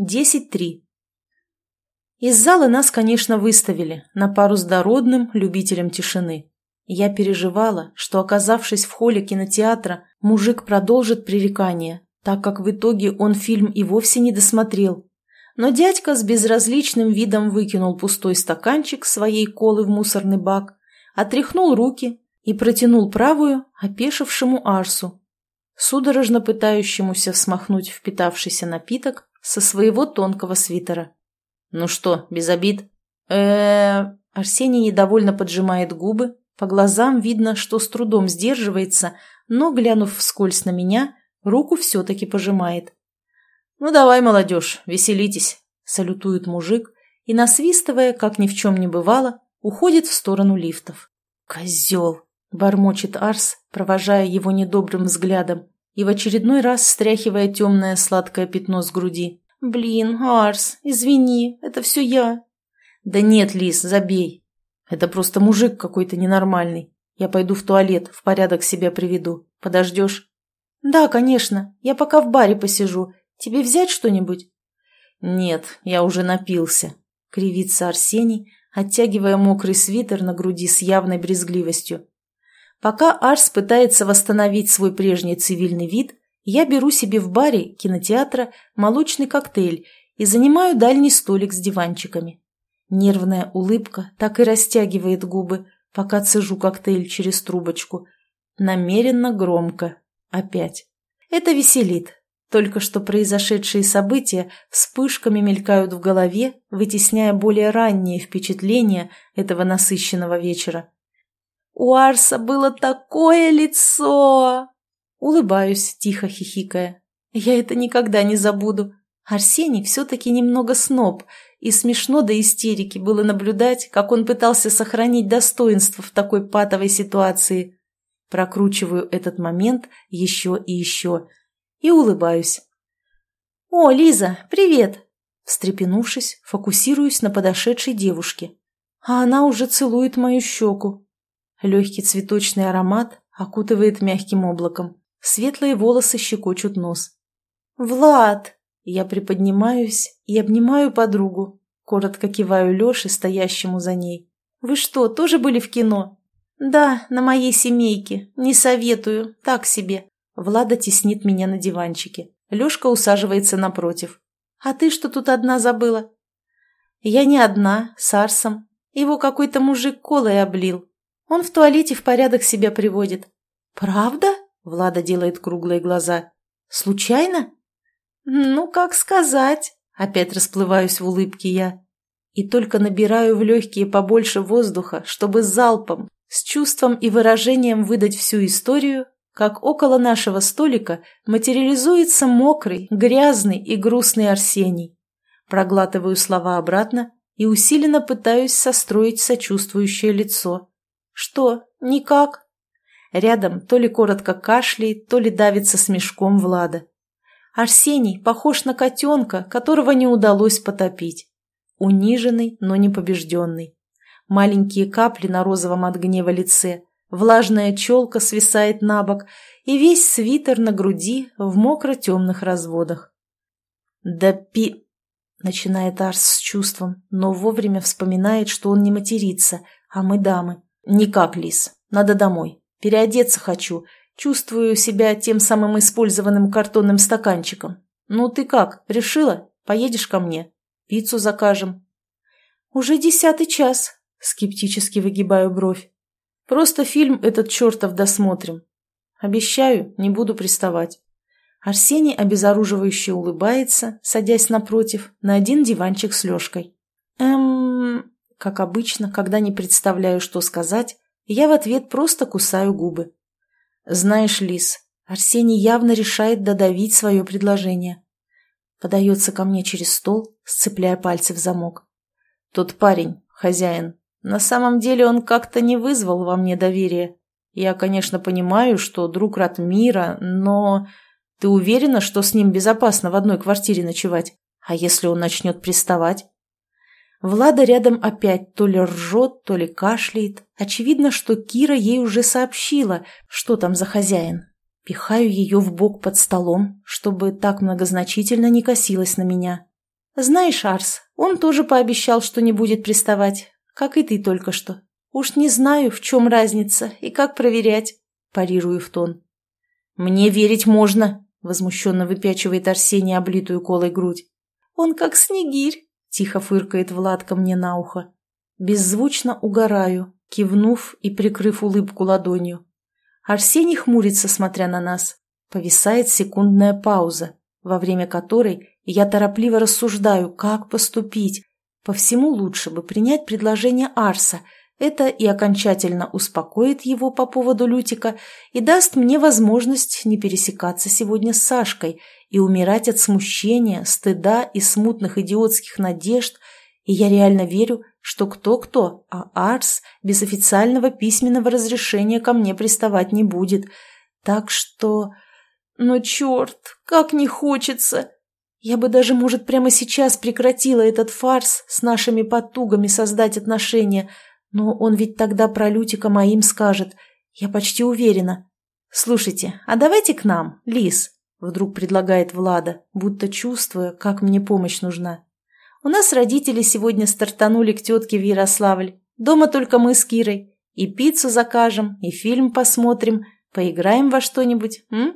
10.3. Из зала нас, конечно, выставили, на пару с дородным любителем тишины. Я переживала, что, оказавшись в холле кинотеатра, мужик продолжит пререкание, так как в итоге он фильм и вовсе не досмотрел. Но дядька с безразличным видом выкинул пустой стаканчик своей колы в мусорный бак, отряхнул руки и протянул правую опешившему Арсу, судорожно пытающемуся смахнуть впитавшийся напиток со своего тонкого свитера. «Ну что, без обид?» э Арсений недовольно поджимает губы, по глазам видно, что с трудом сдерживается, но, глянув вскользь на меня, руку все-таки пожимает. «Ну давай, молодежь, веселитесь», — салютует мужик и, насвистывая, как ни в чем не бывало, уходит в сторону лифтов. «Козел!» — бормочет Арс, провожая его недобрым взглядом и в очередной раз стряхивая темное сладкое пятно с груди. «Блин, Арс, извини, это все я». «Да нет, Лис, забей. Это просто мужик какой-то ненормальный. Я пойду в туалет, в порядок себя приведу. Подождешь?» «Да, конечно. Я пока в баре посижу. Тебе взять что-нибудь?» «Нет, я уже напился», — кривится Арсений, оттягивая мокрый свитер на груди с явной брезгливостью. Пока Арс пытается восстановить свой прежний цивильный вид, я беру себе в баре кинотеатра молочный коктейль и занимаю дальний столик с диванчиками. Нервная улыбка так и растягивает губы, пока цежу коктейль через трубочку. Намеренно громко. Опять. Это веселит. Только что произошедшие события вспышками мелькают в голове, вытесняя более ранние впечатления этого насыщенного вечера. У Арса было такое лицо! Улыбаюсь, тихо хихикая. Я это никогда не забуду. Арсений все-таки немного сноб, и смешно до истерики было наблюдать, как он пытался сохранить достоинство в такой патовой ситуации. Прокручиваю этот момент еще и еще. И улыбаюсь. «О, Лиза, привет!» Встрепенувшись, фокусируюсь на подошедшей девушке. А она уже целует мою щеку. Легкий цветочный аромат окутывает мягким облаком. Светлые волосы щекочут нос. «Влад!» Я приподнимаюсь и обнимаю подругу. Коротко киваю Леше, стоящему за ней. «Вы что, тоже были в кино?» «Да, на моей семейке. Не советую. Так себе». Влада теснит меня на диванчике. Лешка усаживается напротив. «А ты что тут одна забыла?» «Я не одна, с Арсом. Его какой-то мужик колой облил. Он в туалете в порядок себя приводит. Правда? Влада делает круглые глаза. Случайно? Ну, как сказать. Опять расплываюсь в улыбке я. И только набираю в легкие побольше воздуха, чтобы залпом, с чувством и выражением выдать всю историю, как около нашего столика материализуется мокрый, грязный и грустный Арсений. Проглатываю слова обратно и усиленно пытаюсь состроить сочувствующее лицо. «Что, никак?» Рядом то ли коротко кашляет, то ли давится смешком Влада. Арсений похож на котенка, которого не удалось потопить. Униженный, но не побежденный. Маленькие капли на розовом от гнева лице, влажная челка свисает на бок и весь свитер на груди в мокро-темных разводах. «Да пи...» — начинает Арс с чувством, но вовремя вспоминает, что он не матерится, а мы дамы. «Никак, Лис. Надо домой. Переодеться хочу. Чувствую себя тем самым использованным картонным стаканчиком. Ну ты как, решила? Поедешь ко мне? Пиццу закажем». «Уже десятый час», — скептически выгибаю бровь. «Просто фильм этот чертов досмотрим. Обещаю, не буду приставать». Арсений обезоруживающе улыбается, садясь напротив, на один диванчик с Лешкой. «Эм...» Как обычно, когда не представляю, что сказать, я в ответ просто кусаю губы. «Знаешь, Лис, Арсений явно решает додавить свое предложение». Подается ко мне через стол, сцепляя пальцы в замок. «Тот парень, хозяин, на самом деле он как-то не вызвал во мне доверия. Я, конечно, понимаю, что друг мира, но... Ты уверена, что с ним безопасно в одной квартире ночевать? А если он начнет приставать?» Влада рядом опять то ли ржет, то ли кашляет. Очевидно, что Кира ей уже сообщила, что там за хозяин. Пихаю ее в бок под столом, чтобы так многозначительно не косилась на меня. Знаешь, Арс, он тоже пообещал, что не будет приставать, как и ты только что. Уж не знаю, в чем разница и как проверять, парирую в тон. Мне верить можно, возмущенно выпячивает Арсений облитую колой грудь. Он как снегирь, тихо фыркает Владка мне на ухо. Беззвучно угораю, кивнув и прикрыв улыбку ладонью. Арсений хмурится, смотря на нас. Повисает секундная пауза, во время которой я торопливо рассуждаю, как поступить. По всему лучше бы принять предложение Арса. Это и окончательно успокоит его по поводу Лютика и даст мне возможность не пересекаться сегодня с Сашкой и умирать от смущения, стыда и смутных идиотских надежд. И я реально верю, что кто-кто, а Арс без официального письменного разрешения ко мне приставать не будет. Так что... Но черт, как не хочется! Я бы даже, может, прямо сейчас прекратила этот фарс с нашими потугами создать отношения, но он ведь тогда про Лютика моим скажет. Я почти уверена. «Слушайте, а давайте к нам, Лис», — вдруг предлагает Влада, будто чувствуя, как мне помощь нужна. «У нас родители сегодня стартанули к тетке в Ярославль. Дома только мы с Кирой. И пиццу закажем, и фильм посмотрим, поиграем во что-нибудь, м?»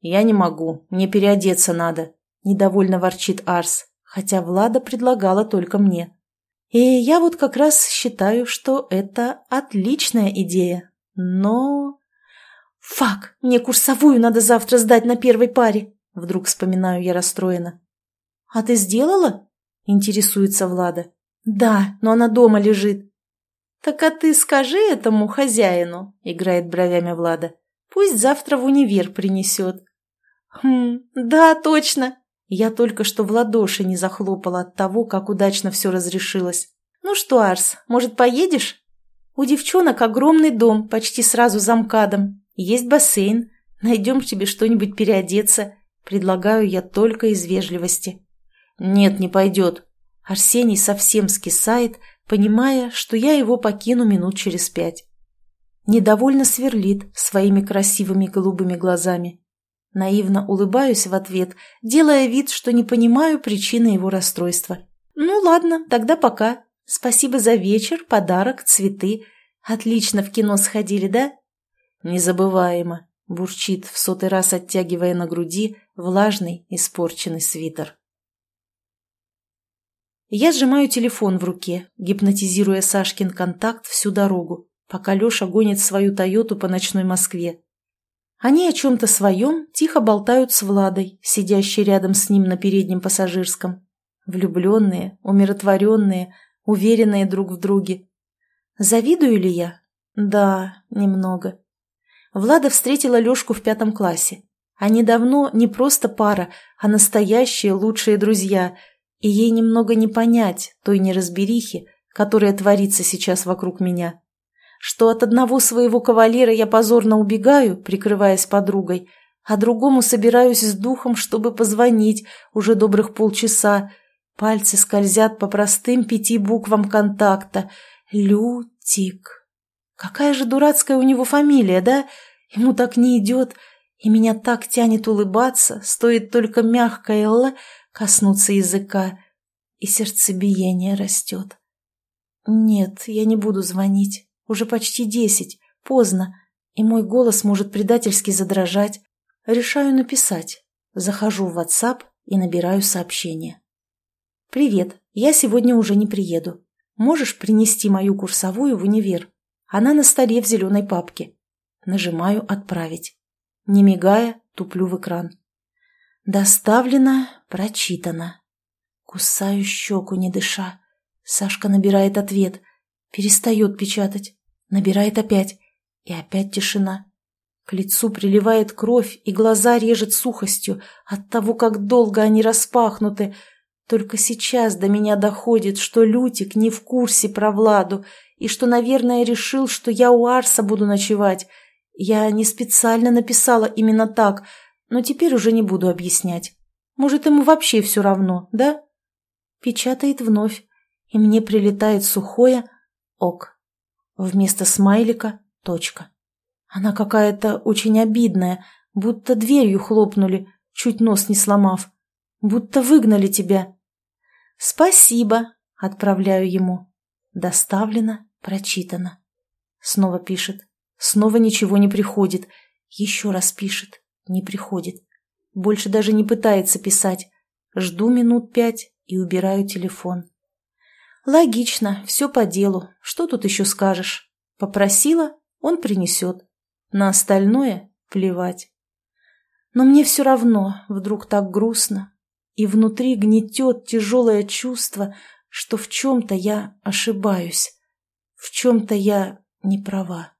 «Я не могу, мне переодеться надо», — недовольно ворчит Арс, хотя Влада предлагала только мне. И я вот как раз считаю, что это отличная идея. Но... «Фак, мне курсовую надо завтра сдать на первой паре», — вдруг вспоминаю я расстроена. «А ты сделала?» — интересуется Влада. «Да, но она дома лежит». «Так а ты скажи этому хозяину», — играет бровями Влада. «Пусть завтра в универ принесет». «Хм, да, точно!» Я только что в ладоши не захлопала от того, как удачно все разрешилось. «Ну что, Арс, может, поедешь?» «У девчонок огромный дом, почти сразу за МКАДом. Есть бассейн. Найдем тебе что-нибудь переодеться. Предлагаю я только из вежливости». «Нет, не пойдет». Арсений совсем скисает, понимая, что я его покину минут через пять. Недовольно сверлит своими красивыми голубыми глазами. Наивно улыбаюсь в ответ, делая вид, что не понимаю причины его расстройства. «Ну ладно, тогда пока. Спасибо за вечер, подарок, цветы. Отлично в кино сходили, да?» «Незабываемо», — бурчит, в сотый раз оттягивая на груди влажный, испорченный свитер. Я сжимаю телефон в руке, гипнотизируя Сашкин контакт всю дорогу, пока Леша гонит свою «Тойоту» по ночной Москве. Они о чем-то своем тихо болтают с Владой, сидящей рядом с ним на переднем пассажирском. Влюбленные, умиротворенные, уверенные друг в друге. Завидую ли я? Да, немного. Влада встретила Лешку в пятом классе. Они давно не просто пара, а настоящие лучшие друзья, и ей немного не понять той неразберихи, которая творится сейчас вокруг меня что от одного своего кавалера я позорно убегаю, прикрываясь подругой, а другому собираюсь с духом, чтобы позвонить уже добрых полчаса. Пальцы скользят по простым пяти буквам контакта. Лютик. Какая же дурацкая у него фамилия, да? Ему так не идет, и меня так тянет улыбаться, стоит только мягкое «л» коснуться языка, и сердцебиение растет. Нет, я не буду звонить. Уже почти десять, поздно, и мой голос может предательски задрожать. Решаю написать. Захожу в WhatsApp и набираю сообщение. «Привет, я сегодня уже не приеду. Можешь принести мою курсовую в универ? Она на столе в зеленой папке». Нажимаю «Отправить». Не мигая, туплю в экран. Доставлено, прочитано. Кусаю щеку, не дыша. Сашка набирает ответ. Перестает печатать. Набирает опять. И опять тишина. К лицу приливает кровь, и глаза режет сухостью от того, как долго они распахнуты. Только сейчас до меня доходит, что Лютик не в курсе про Владу, и что, наверное, решил, что я у Арса буду ночевать. Я не специально написала именно так, но теперь уже не буду объяснять. Может, ему вообще все равно, да? Печатает вновь, и мне прилетает сухое «ок». Вместо смайлика — точка. Она какая-то очень обидная, будто дверью хлопнули, чуть нос не сломав. Будто выгнали тебя. «Спасибо», — отправляю ему. «Доставлено, прочитано». Снова пишет. Снова ничего не приходит. Еще раз пишет. Не приходит. Больше даже не пытается писать. Жду минут пять и убираю телефон. Логично, все по делу. Что тут еще скажешь? Попросила, он принесет. На остальное плевать. Но мне все равно, вдруг так грустно. И внутри гнетет тяжелое чувство, что в чем-то я ошибаюсь. В чем-то я не права.